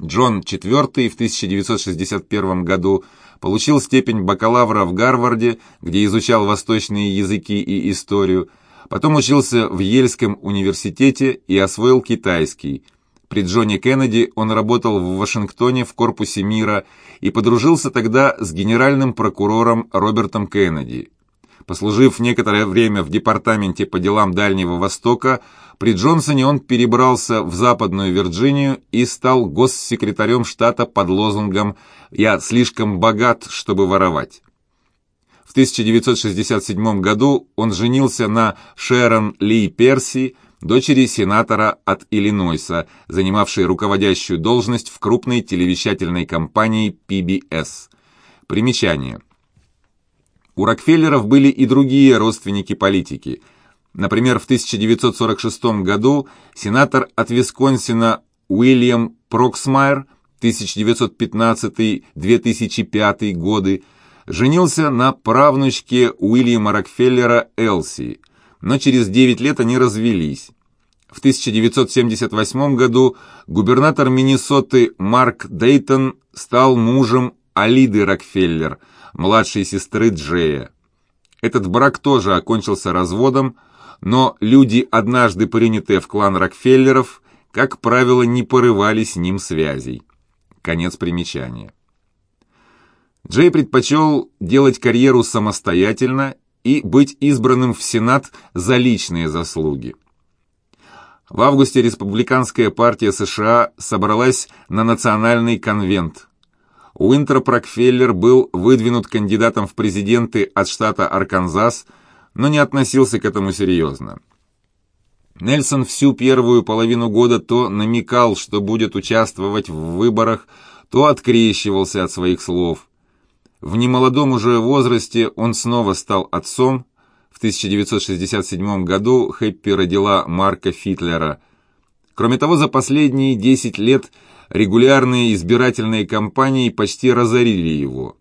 Джон IV в 1961 году получил степень бакалавра в Гарварде, где изучал восточные языки и историю, потом учился в Ельском университете и освоил китайский. При Джоне Кеннеди он работал в Вашингтоне в корпусе мира и подружился тогда с генеральным прокурором Робертом Кеннеди. Послужив некоторое время в департаменте по делам Дальнего Востока, при Джонсоне он перебрался в Западную Вирджинию и стал госсекретарем штата под лозунгом «Я слишком богат, чтобы воровать». В 1967 году он женился на Шерон Ли Перси, дочери сенатора от Иллинойса, занимавшей руководящую должность в крупной телевещательной компании PBS. Примечание. У Рокфеллеров были и другие родственники политики. Например, в 1946 году сенатор от Висконсина Уильям Проксмайер 1915-2005 годы женился на правнучке Уильяма Рокфеллера Элси, но через 9 лет они развелись. В 1978 году губернатор Миннесоты Марк Дейтон стал мужем Алиды Рокфеллер, младшей сестры Джея. Этот брак тоже окончился разводом, но люди, однажды принятые в клан Рокфеллеров, как правило, не порывали с ним связей. Конец примечания. Джей предпочел делать карьеру самостоятельно и быть избранным в Сенат за личные заслуги. В августе республиканская партия США собралась на национальный конвент. Уинтроп Рокфеллер был выдвинут кандидатом в президенты от штата Арканзас, но не относился к этому серьезно. Нельсон всю первую половину года то намекал, что будет участвовать в выборах, то открещивался от своих слов. В немолодом уже возрасте он снова стал отцом. В 1967 году Хэппи родила Марка Фитлера. Кроме того, за последние 10 лет регулярные избирательные кампании почти разорили его.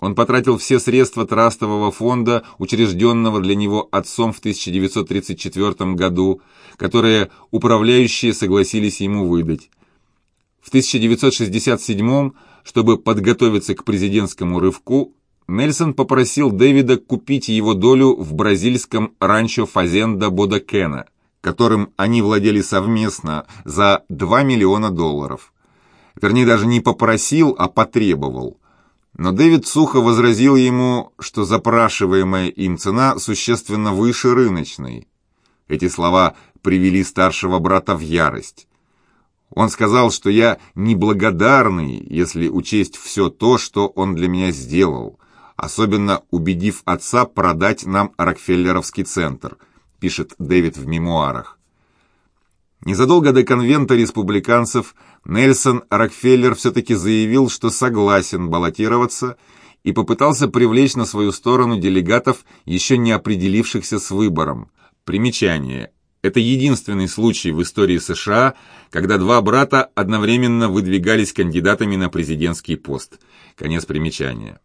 Он потратил все средства трастового фонда, учрежденного для него отцом в 1934 году, которые управляющие согласились ему выдать. В 1967 чтобы подготовиться к президентскому рывку, Нельсон попросил Дэвида купить его долю в бразильском ранчо Фазенда Бодакена, которым они владели совместно за 2 миллиона долларов. Вернее, даже не попросил, а потребовал. Но Дэвид сухо возразил ему, что запрашиваемая им цена существенно выше рыночной. Эти слова привели старшего брата в ярость. Он сказал, что я неблагодарный, если учесть все то, что он для меня сделал, особенно убедив отца продать нам Рокфеллеровский центр, пишет Дэвид в мемуарах. Незадолго до конвента республиканцев Нельсон Рокфеллер все-таки заявил, что согласен баллотироваться и попытался привлечь на свою сторону делегатов, еще не определившихся с выбором. Примечание. Это единственный случай в истории США, когда два брата одновременно выдвигались кандидатами на президентский пост. Конец примечания.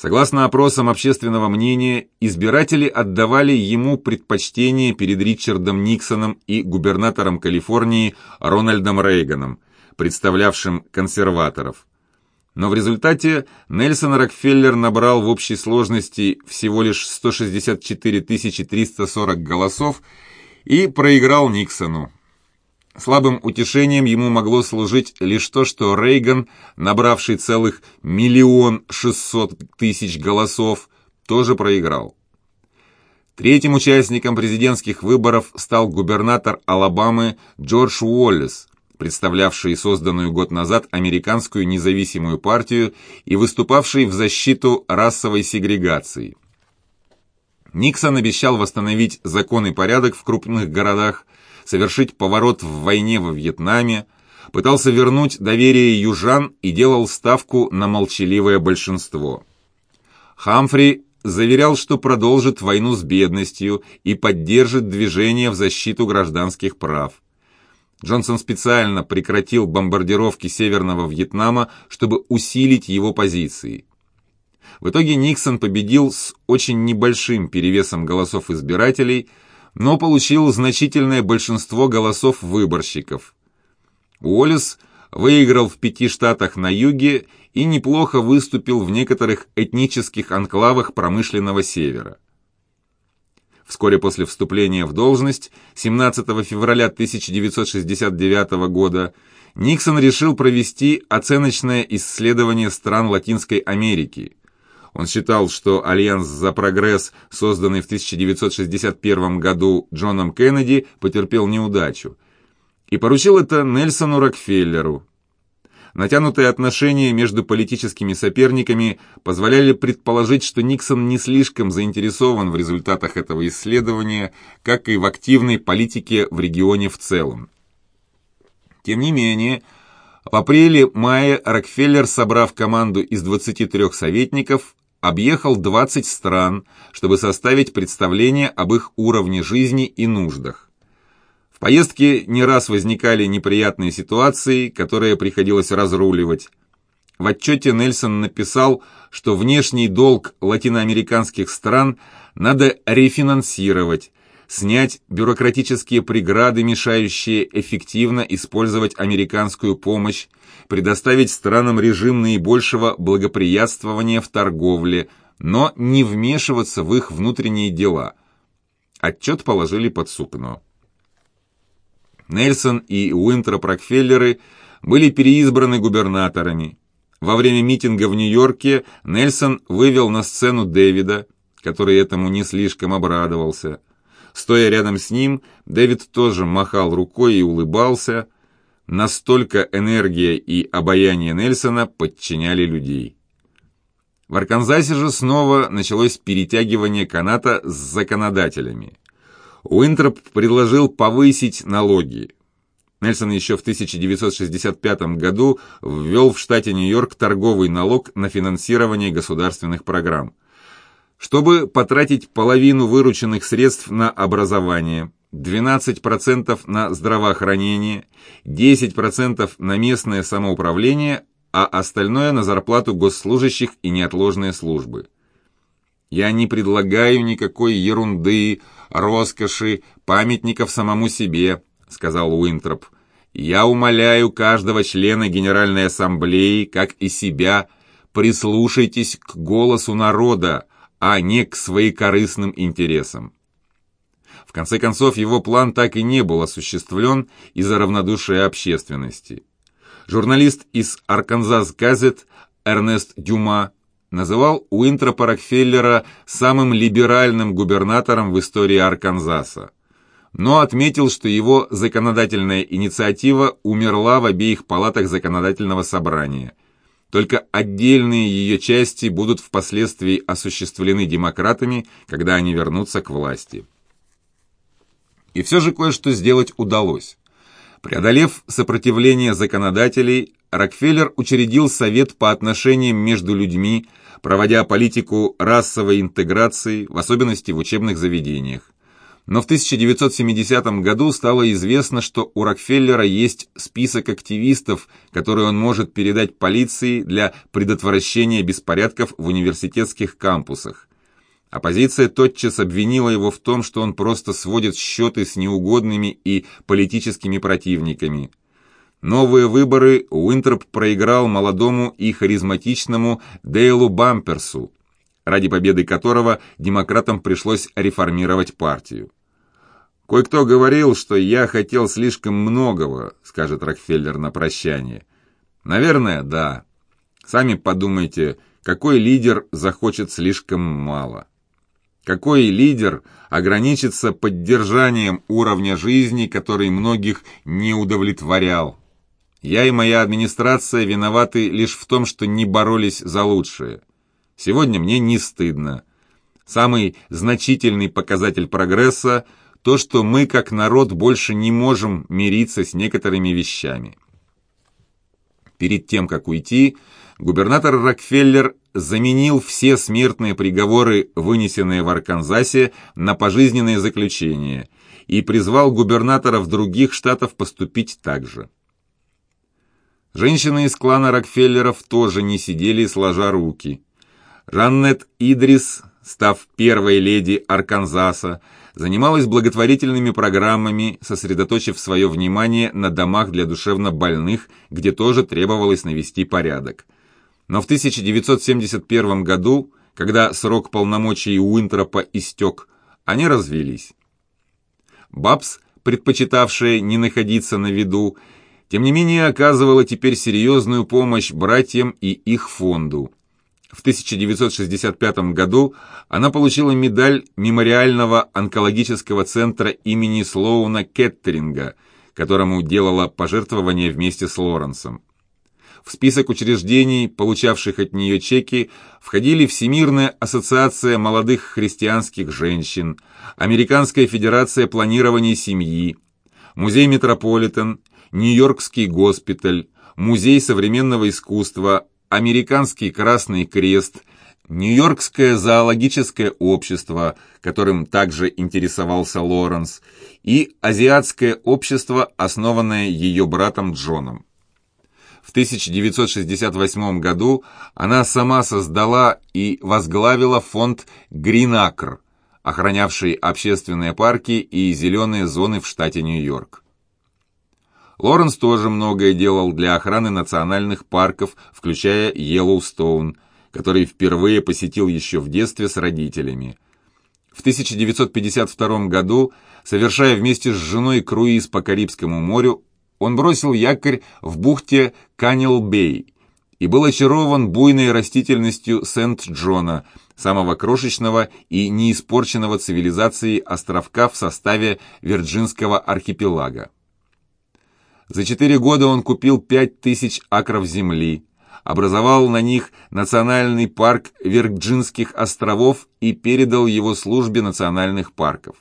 Согласно опросам общественного мнения, избиратели отдавали ему предпочтение перед Ричардом Никсоном и губернатором Калифорнии Рональдом Рейганом, представлявшим консерваторов. Но в результате Нельсон Рокфеллер набрал в общей сложности всего лишь 164 340 голосов и проиграл Никсону. Слабым утешением ему могло служить лишь то, что Рейган, набравший целых миллион шестьсот тысяч голосов, тоже проиграл. Третьим участником президентских выборов стал губернатор Алабамы Джордж Уоллес, представлявший созданную год назад американскую независимую партию и выступавший в защиту расовой сегрегации. Никсон обещал восстановить закон и порядок в крупных городах, совершить поворот в войне во Вьетнаме, пытался вернуть доверие южан и делал ставку на молчаливое большинство. Хамфри заверял, что продолжит войну с бедностью и поддержит движение в защиту гражданских прав. Джонсон специально прекратил бомбардировки Северного Вьетнама, чтобы усилить его позиции. В итоге Никсон победил с очень небольшим перевесом голосов избирателей, но получил значительное большинство голосов выборщиков. Уоллес выиграл в пяти штатах на юге и неплохо выступил в некоторых этнических анклавах промышленного севера. Вскоре после вступления в должность, 17 февраля 1969 года, Никсон решил провести оценочное исследование стран Латинской Америки. Он считал, что Альянс за прогресс, созданный в 1961 году Джоном Кеннеди, потерпел неудачу, и поручил это Нельсону Рокфеллеру. Натянутые отношения между политическими соперниками позволяли предположить, что Никсон не слишком заинтересован в результатах этого исследования, как и в активной политике в регионе в целом. Тем не менее, в апреле-мае Рокфеллер, собрав команду из 23 советников, объехал 20 стран, чтобы составить представление об их уровне жизни и нуждах. В поездке не раз возникали неприятные ситуации, которые приходилось разруливать. В отчете Нельсон написал, что внешний долг латиноамериканских стран надо рефинансировать, снять бюрократические преграды, мешающие эффективно использовать американскую помощь, предоставить странам режим наибольшего благоприятствования в торговле, но не вмешиваться в их внутренние дела. Отчет положили под сукно. Нельсон и Уинтроп Рокфеллеры были переизбраны губернаторами. Во время митинга в Нью-Йорке Нельсон вывел на сцену Дэвида, который этому не слишком обрадовался. Стоя рядом с ним, Дэвид тоже махал рукой и улыбался. Настолько энергия и обаяние Нельсона подчиняли людей. В Арканзасе же снова началось перетягивание каната с законодателями. Уинтроп предложил повысить налоги. Нельсон еще в 1965 году ввел в штате Нью-Йорк торговый налог на финансирование государственных программ чтобы потратить половину вырученных средств на образование, 12% на здравоохранение, 10% на местное самоуправление, а остальное на зарплату госслужащих и неотложные службы. Я не предлагаю никакой ерунды, роскоши, памятников самому себе, сказал Уинтроп. Я умоляю каждого члена Генеральной Ассамблеи, как и себя, прислушайтесь к голосу народа, а не к своекорыстным интересам. В конце концов, его план так и не был осуществлен из-за равнодушия общественности. Журналист из «Арканзас Газет» Эрнест Дюма называл Уинтропа Рокфеллера самым либеральным губернатором в истории Арканзаса, но отметил, что его законодательная инициатива умерла в обеих палатах законодательного собрания – только отдельные ее части будут впоследствии осуществлены демократами, когда они вернутся к власти. И все же кое-что сделать удалось. Преодолев сопротивление законодателей, Рокфеллер учредил Совет по отношениям между людьми, проводя политику расовой интеграции, в особенности в учебных заведениях но в 1970 году стало известно, что у Рокфеллера есть список активистов, который он может передать полиции для предотвращения беспорядков в университетских кампусах. Оппозиция тотчас обвинила его в том, что он просто сводит счеты с неугодными и политическими противниками. Новые выборы Уинтроп проиграл молодому и харизматичному Дейлу Бамперсу, ради победы которого демократам пришлось реформировать партию. Кое-кто говорил, что я хотел слишком многого, скажет Рокфеллер на прощание. Наверное, да. Сами подумайте, какой лидер захочет слишком мало? Какой лидер ограничится поддержанием уровня жизни, который многих не удовлетворял? Я и моя администрация виноваты лишь в том, что не боролись за лучшее. Сегодня мне не стыдно. Самый значительный показатель прогресса – то, что мы как народ больше не можем мириться с некоторыми вещами. Перед тем, как уйти, губернатор Рокфеллер заменил все смертные приговоры, вынесенные в Арканзасе, на пожизненное заключение и призвал губернаторов других штатов поступить так же. Женщины из клана Рокфеллеров тоже не сидели сложа руки. Жаннет Идрис, став первой леди Арканзаса, занималась благотворительными программами, сосредоточив свое внимание на домах для душевно больных, где тоже требовалось навести порядок. Но в 1971 году, когда срок полномочий Уинтропа истек, они развелись. Бабс, предпочитавшая не находиться на виду, тем не менее оказывала теперь серьезную помощь братьям и их фонду. В 1965 году она получила медаль Мемориального онкологического центра имени Слоуна Кеттеринга, которому делала пожертвования вместе с Лоренсом. В список учреждений, получавших от нее чеки, входили Всемирная ассоциация молодых христианских женщин, Американская федерация планирования семьи, Музей Метрополитен, Нью-Йоркский госпиталь, Музей современного искусства, Американский Красный Крест, Нью-Йоркское зоологическое общество, которым также интересовался Лоренс, и Азиатское общество, основанное ее братом Джоном. В 1968 году она сама создала и возглавила фонд «Гринакр», охранявший общественные парки и зеленые зоны в штате Нью-Йорк. Лоренс тоже многое делал для охраны национальных парков, включая Йеллоустоун, который впервые посетил еще в детстве с родителями. В 1952 году, совершая вместе с женой круиз по Карибскому морю, он бросил якорь в бухте Канил-Бей и был очарован буйной растительностью Сент-Джона, самого крошечного и неиспорченного цивилизацией островка в составе Вирджинского архипелага. За четыре года он купил пять тысяч акров земли, образовал на них национальный парк Вирджинских островов и передал его службе национальных парков.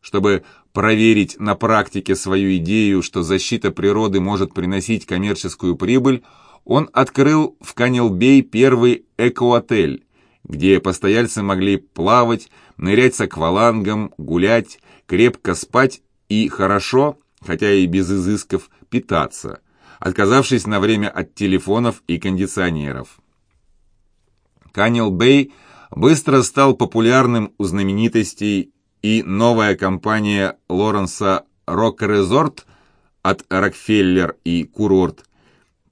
Чтобы проверить на практике свою идею, что защита природы может приносить коммерческую прибыль, он открыл в Канелбей первый экоотель, где постояльцы могли плавать, нырять с аквалангом, гулять, крепко спать и хорошо хотя и без изысков, питаться, отказавшись на время от телефонов и кондиционеров. Канил Бэй быстро стал популярным у знаменитостей, и новая компания Лоренса Rock Resort от Рокфеллер и Курорт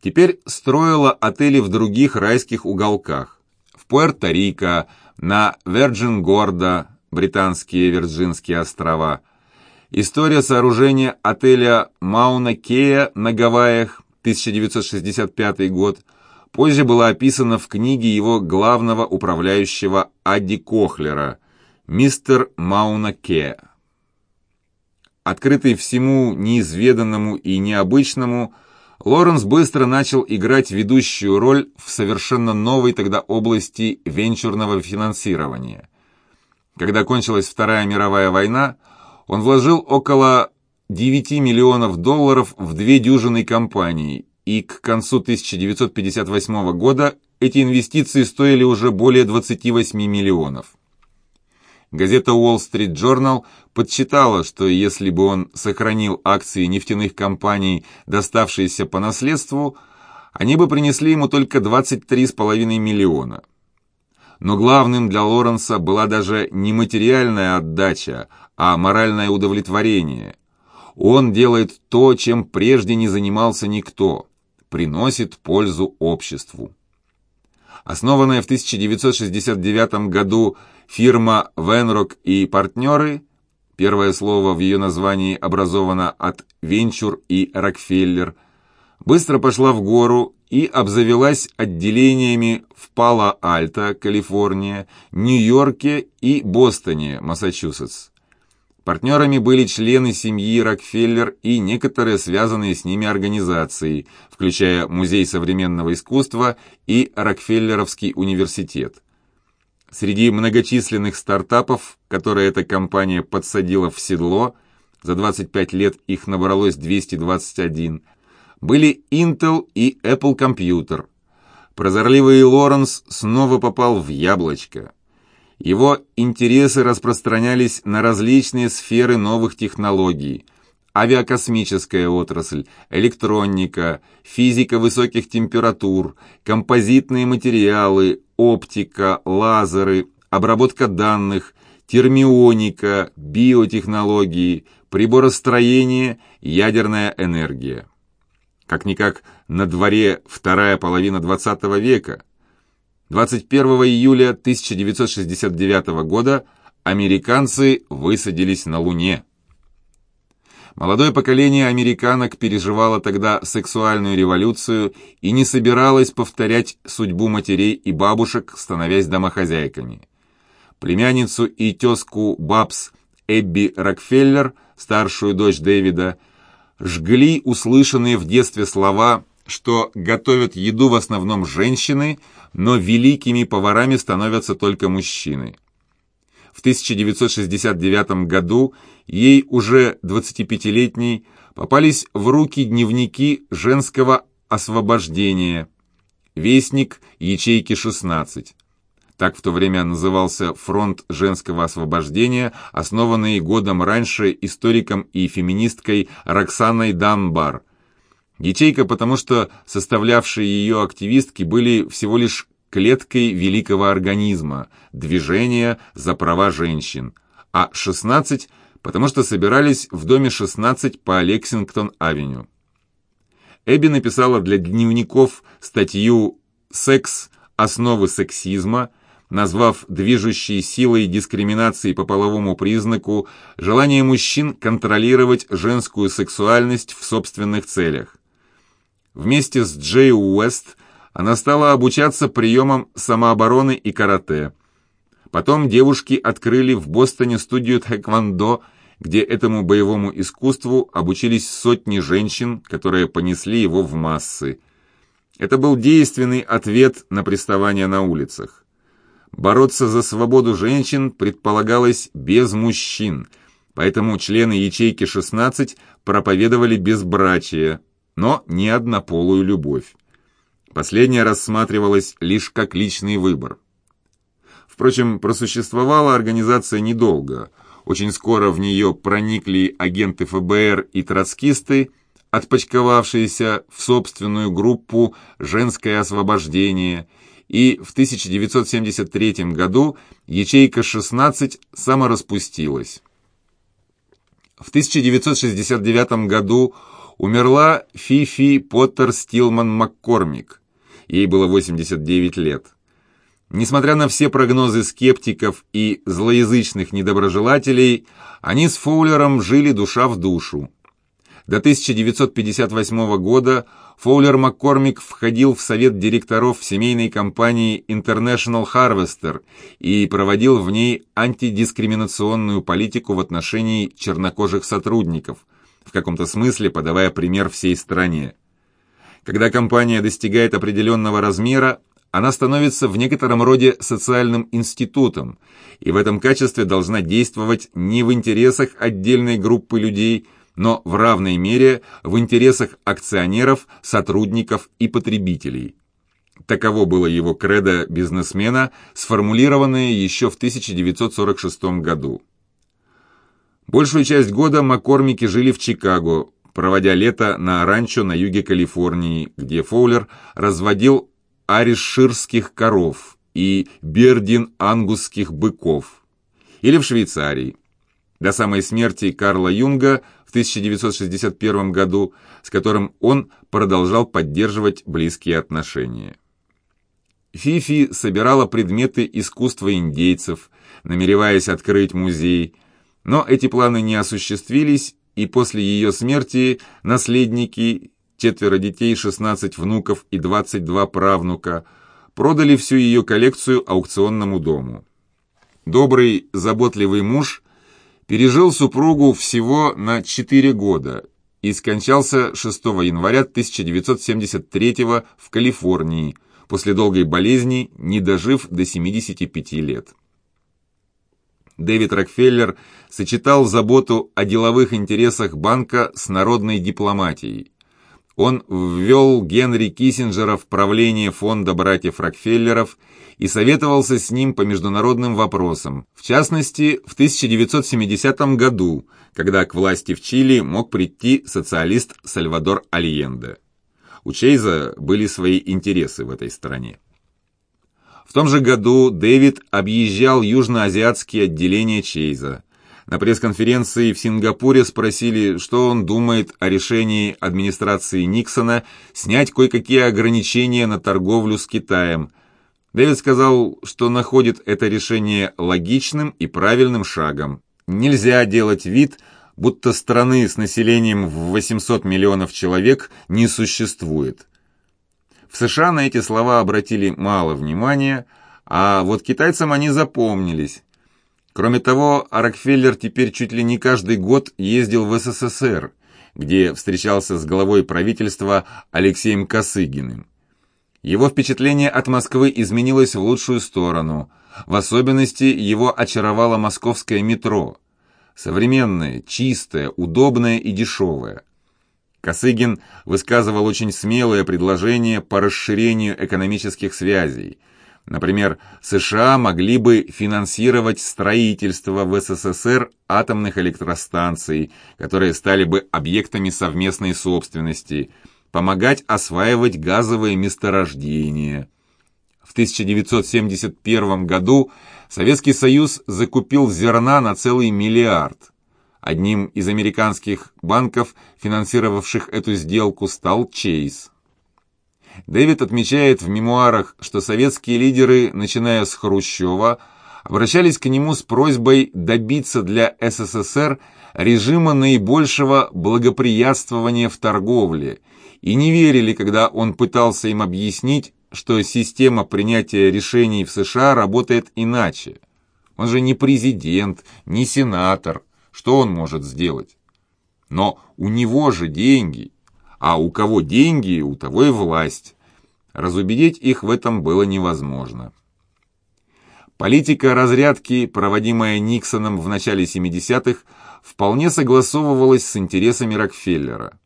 теперь строила отели в других райских уголках. В Пуэрто-Рико, на Верджин-Гордо, британские Вирджинские острова – История сооружения отеля Мауна Кея на Гавайях, 1965 год, позже была описана в книге его главного управляющего Адди Кохлера «Мистер Мауна Кея». Открытый всему неизведанному и необычному, Лоренс быстро начал играть ведущую роль в совершенно новой тогда области венчурного финансирования. Когда кончилась Вторая мировая война, он вложил около 9 миллионов долларов в две дюжины компаний, и к концу 1958 года эти инвестиции стоили уже более 28 миллионов. Газета Wall Street Journal подсчитала, что если бы он сохранил акции нефтяных компаний, доставшиеся по наследству, они бы принесли ему только 23,5 миллиона. Но главным для Лоренса была даже не материальная отдача, а моральное удовлетворение. Он делает то, чем прежде не занимался никто, приносит пользу обществу. Основанная в 1969 году фирма «Венрок и партнеры», первое слово в ее названии образовано от «Венчур» и «Рокфеллер», быстро пошла в гору и обзавелась отделениями в Пало-Альто, Калифорния, Нью-Йорке и Бостоне, Массачусетс. Партнерами были члены семьи Рокфеллер и некоторые связанные с ними организации, включая Музей современного искусства и Рокфеллеровский университет. Среди многочисленных стартапов, которые эта компания подсадила в седло, за 25 лет их набралось 221, были Intel и Apple Computer. Прозорливый Лоренс снова попал в яблочко – его интересы распространялись на различные сферы новых технологий. Авиакосмическая отрасль, электроника, физика высоких температур, композитные материалы, оптика, лазеры, обработка данных, термионика, биотехнологии, приборостроение, ядерная энергия. Как-никак на дворе вторая половина XX века. 21 июля 1969 года американцы высадились на Луне. Молодое поколение американок переживало тогда сексуальную революцию и не собиралось повторять судьбу матерей и бабушек, становясь домохозяйками. Племянницу и тезку Бабс Эбби Рокфеллер, старшую дочь Дэвида, жгли услышанные в детстве слова, что готовят еду в основном женщины, но великими поварами становятся только мужчины. В 1969 году ей, уже 25-летней, попались в руки дневники женского освобождения, вестник ячейки 16. Так в то время назывался Фронт женского освобождения, основанный годом раньше историком и феминисткой Роксаной Дамбар. Ячейка, потому что составлявшие ее активистки были всего лишь клеткой великого организма, движения за права женщин, а 16, потому что собирались в доме 16 по Лексингтон-авеню. Эбби написала для дневников статью «Секс. Основы сексизма», назвав движущей силой дискриминации по половому признаку желание мужчин контролировать женскую сексуальность в собственных целях. Вместе с Джей Уэст она стала обучаться приемам самообороны и карате. Потом девушки открыли в Бостоне студию тхэквондо, где этому боевому искусству обучились сотни женщин, которые понесли его в массы. Это был действенный ответ на приставание на улицах. Бороться за свободу женщин предполагалось без мужчин, поэтому члены ячейки 16 проповедовали безбрачие, но не однополую любовь. Последняя рассматривалась лишь как личный выбор. Впрочем, просуществовала организация недолго. Очень скоро в нее проникли агенты ФБР и троцкисты, отпочковавшиеся в собственную группу «Женское освобождение», и в 1973 году ячейка 16 самораспустилась. В 1969 году умерла Фифи Поттер Стилман Маккормик, ей было 89 лет. Несмотря на все прогнозы скептиков и злоязычных недоброжелателей, они с Фоулером жили душа в душу. До 1958 года Фоулер Маккормик входил в совет директоров семейной компании International Harvester и проводил в ней антидискриминационную политику в отношении чернокожих сотрудников, в каком-то смысле подавая пример всей стране. Когда компания достигает определенного размера, она становится в некотором роде социальным институтом, и в этом качестве должна действовать не в интересах отдельной группы людей, но в равной мере в интересах акционеров, сотрудников и потребителей. Таково было его кредо бизнесмена, сформулированное еще в 1946 году. Большую часть года Маккормики жили в Чикаго, проводя лето на ранчо на юге Калифорнии, где Фоулер разводил ариширских коров и бердин-ангусских быков, или в Швейцарии. До самой смерти Карла Юнга в 1961 году, с которым он продолжал поддерживать близкие отношения. Фифи собирала предметы искусства индейцев, намереваясь открыть музей, но эти планы не осуществились, и после ее смерти наследники, четверо детей, 16 внуков и 22 правнука, продали всю ее коллекцию аукционному дому. Добрый, заботливый муж пережил супругу всего на 4 года и скончался 6 января 1973 в Калифорнии после долгой болезни, не дожив до 75 лет. Дэвид Рокфеллер сочетал заботу о деловых интересах банка с народной дипломатией. Он ввел Генри Киссинджера в правление фонда братьев Рокфеллеров и советовался с ним по международным вопросам, в частности, в 1970 году, когда к власти в Чили мог прийти социалист Сальвадор Альенде. У Чейза были свои интересы в этой стране. В том же году Дэвид объезжал южноазиатские отделения Чейза. На пресс-конференции в Сингапуре спросили, что он думает о решении администрации Никсона снять кое-какие ограничения на торговлю с Китаем. Дэвид сказал, что находит это решение логичным и правильным шагом. Нельзя делать вид, будто страны с населением в 800 миллионов человек не существует. В США на эти слова обратили мало внимания, а вот китайцам они запомнились. Кроме того, Рокфеллер теперь чуть ли не каждый год ездил в СССР, где встречался с главой правительства Алексеем Косыгиным. Его впечатление от Москвы изменилось в лучшую сторону. В особенности его очаровало московское метро. Современное, чистое, удобное и дешевое. Косыгин высказывал очень смелые предложения по расширению экономических связей – Например, США могли бы финансировать строительство в СССР атомных электростанций, которые стали бы объектами совместной собственности, помогать осваивать газовые месторождения. В 1971 году Советский Союз закупил зерна на целый миллиард. Одним из американских банков, финансировавших эту сделку, стал Чейз. Дэвид отмечает в мемуарах, что советские лидеры, начиная с Хрущева, обращались к нему с просьбой добиться для СССР режима наибольшего благоприятствования в торговле и не верили, когда он пытался им объяснить, что система принятия решений в США работает иначе. Он же не президент, не сенатор. Что он может сделать? Но у него же деньги – а у кого деньги, у того и власть. Разубедить их в этом было невозможно. Политика разрядки, проводимая Никсоном в начале 70-х, вполне согласовывалась с интересами Рокфеллера.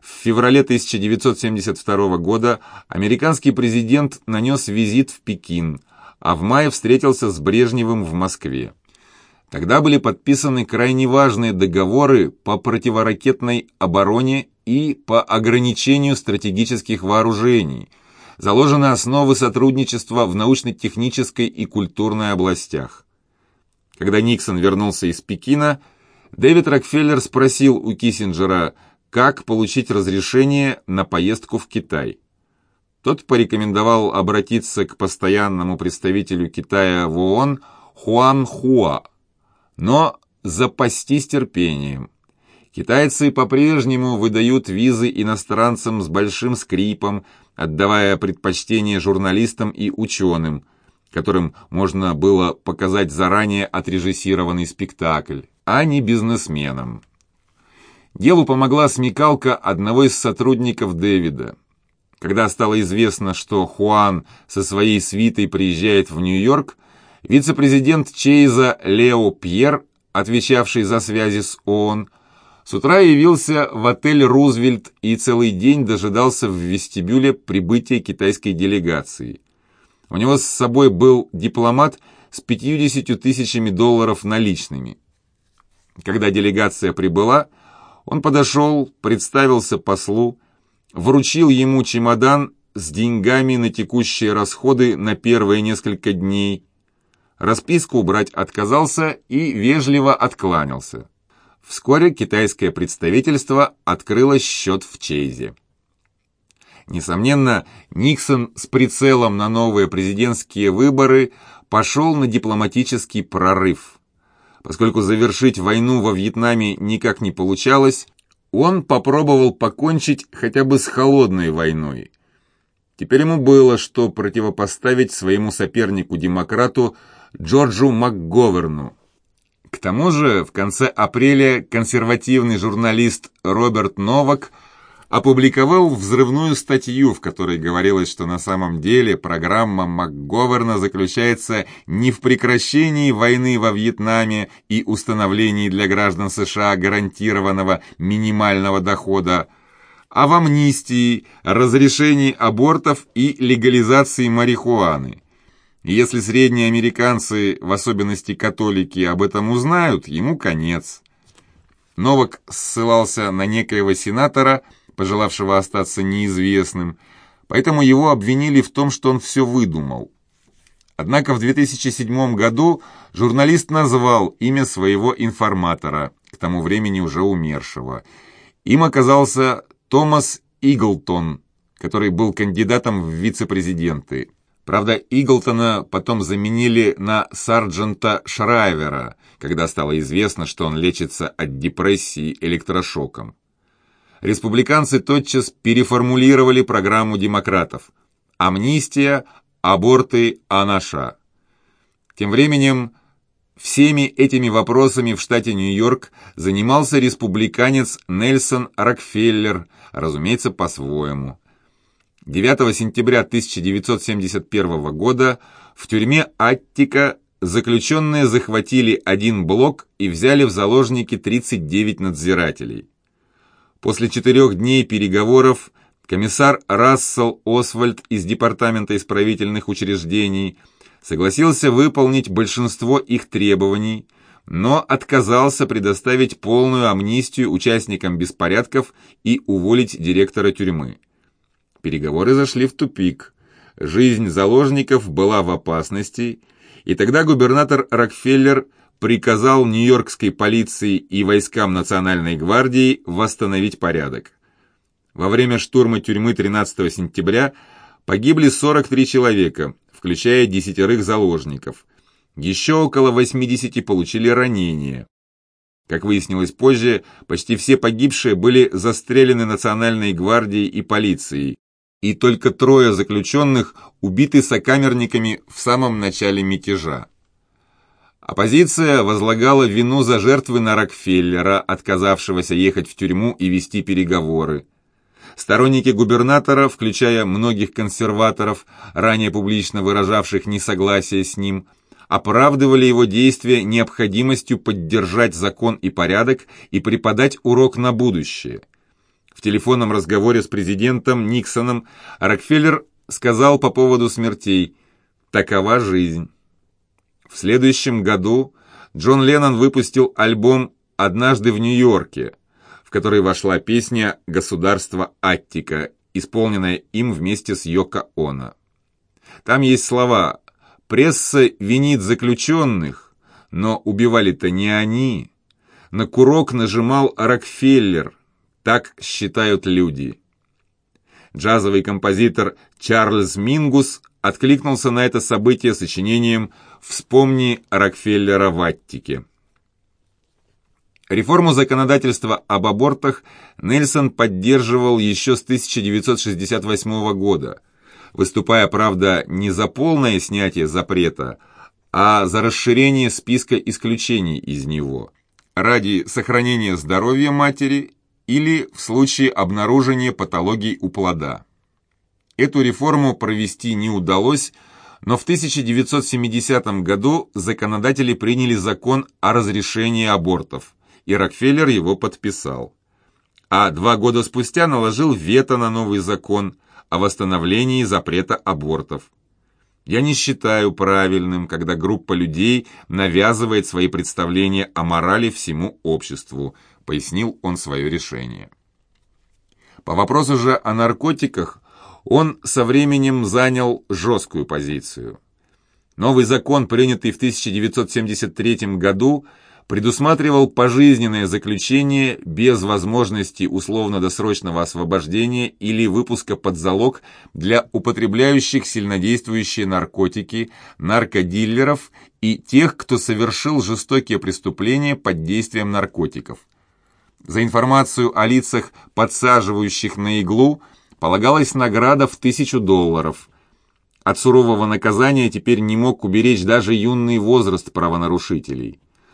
В феврале 1972 года американский президент нанес визит в Пекин, а в мае встретился с Брежневым в Москве. Тогда были подписаны крайне важные договоры по противоракетной обороне и по ограничению стратегических вооружений. Заложены основы сотрудничества в научно-технической и культурной областях. Когда Никсон вернулся из Пекина, Дэвид Рокфеллер спросил у Киссинджера, как получить разрешение на поездку в Китай. Тот порекомендовал обратиться к постоянному представителю Китая в ООН Хуан Хуа, но запастись терпением. Китайцы по-прежнему выдают визы иностранцам с большим скрипом, отдавая предпочтение журналистам и ученым, которым можно было показать заранее отрежиссированный спектакль, а не бизнесменам. Делу помогла смекалка одного из сотрудников Дэвида. Когда стало известно, что Хуан со своей свитой приезжает в Нью-Йорк, вице-президент Чейза Лео Пьер, отвечавший за связи с ООН, с утра явился в отель «Рузвельт» и целый день дожидался в вестибюле прибытия китайской делегации. У него с собой был дипломат с 50 тысячами долларов наличными. Когда делегация прибыла, он подошел, представился послу, вручил ему чемодан с деньгами на текущие расходы на первые несколько дней, расписку убрать отказался и вежливо откланялся. Вскоре китайское представительство открыло счет в Чейзе. Несомненно, Никсон с прицелом на новые президентские выборы пошел на дипломатический прорыв. Поскольку завершить войну во Вьетнаме никак не получалось, он попробовал покончить хотя бы с холодной войной. Теперь ему было что противопоставить своему сопернику-демократу Джорджу МакГоверну, к тому же в конце апреля консервативный журналист Роберт Новак опубликовал взрывную статью, в которой говорилось, что на самом деле программа МакГоверна заключается не в прекращении войны во Вьетнаме и установлении для граждан США гарантированного минимального дохода, а в амнистии, разрешении абортов и легализации марихуаны – если средние американцы, в особенности католики, об этом узнают, ему конец. Новак ссылался на некоего сенатора, пожелавшего остаться неизвестным, поэтому его обвинили в том, что он все выдумал. Однако в 2007 году журналист назвал имя своего информатора, к тому времени уже умершего. Им оказался Томас Иглтон, который был кандидатом в вице-президенты. Правда, Иглтона потом заменили на сарджента Шрайвера, когда стало известно, что он лечится от депрессии электрошоком. Республиканцы тотчас переформулировали программу демократов. Амнистия, аборты, анаша. Тем временем всеми этими вопросами в штате Нью-Йорк занимался республиканец Нельсон Рокфеллер, разумеется, по-своему. 9 сентября 1971 года в тюрьме Аттика заключенные захватили один блок и взяли в заложники 39 надзирателей. После четырех дней переговоров комиссар Рассел Освальд из Департамента исправительных учреждений согласился выполнить большинство их требований, но отказался предоставить полную амнистию участникам беспорядков и уволить директора тюрьмы. Переговоры зашли в тупик. Жизнь заложников была в опасности, и тогда губернатор Рокфеллер приказал нью-йоркской полиции и войскам Национальной гвардии восстановить порядок. Во время штурма тюрьмы 13 сентября погибли 43 человека, включая десятерых заложников. Еще около 80 получили ранения. Как выяснилось позже, почти все погибшие были застрелены Национальной гвардией и полицией, и только трое заключенных убиты сокамерниками в самом начале мятежа. Оппозиция возлагала вину за жертвы на Рокфеллера, отказавшегося ехать в тюрьму и вести переговоры. Сторонники губернатора, включая многих консерваторов, ранее публично выражавших несогласие с ним, оправдывали его действия необходимостью поддержать закон и порядок и преподать урок на будущее. В телефонном разговоре с президентом Никсоном Рокфеллер сказал по поводу смертей «Такова жизнь». В следующем году Джон Леннон выпустил альбом «Однажды в Нью-Йорке», в который вошла песня «Государство Аттика», исполненная им вместе с Йоко Оно. Там есть слова «Пресса винит заключенных, но убивали-то не они. На курок нажимал Рокфеллер, так считают люди. Джазовый композитор Чарльз Мингус откликнулся на это событие сочинением «Вспомни Рокфеллера в Аттике». Реформу законодательства об абортах Нельсон поддерживал еще с 1968 года, выступая, правда, не за полное снятие запрета, а за расширение списка исключений из него ради сохранения здоровья матери или в случае обнаружения патологий у плода. Эту реформу провести не удалось, но в 1970 году законодатели приняли закон о разрешении абортов, и Рокфеллер его подписал. А два года спустя наложил вето на новый закон о восстановлении запрета абортов. Я не считаю правильным, когда группа людей навязывает свои представления о морали всему обществу, пояснил он свое решение. По вопросу же о наркотиках он со временем занял жесткую позицию. Новый закон, принятый в 1973 году, предусматривал пожизненное заключение без возможности условно-досрочного освобождения или выпуска под залог для употребляющих сильнодействующие наркотики, наркодиллеров и тех, кто совершил жестокие преступления под действием наркотиков. За информацию о лицах, подсаживающих на иглу, полагалась награда в тысячу долларов. От сурового наказания теперь не мог уберечь даже юный возраст правонарушителей.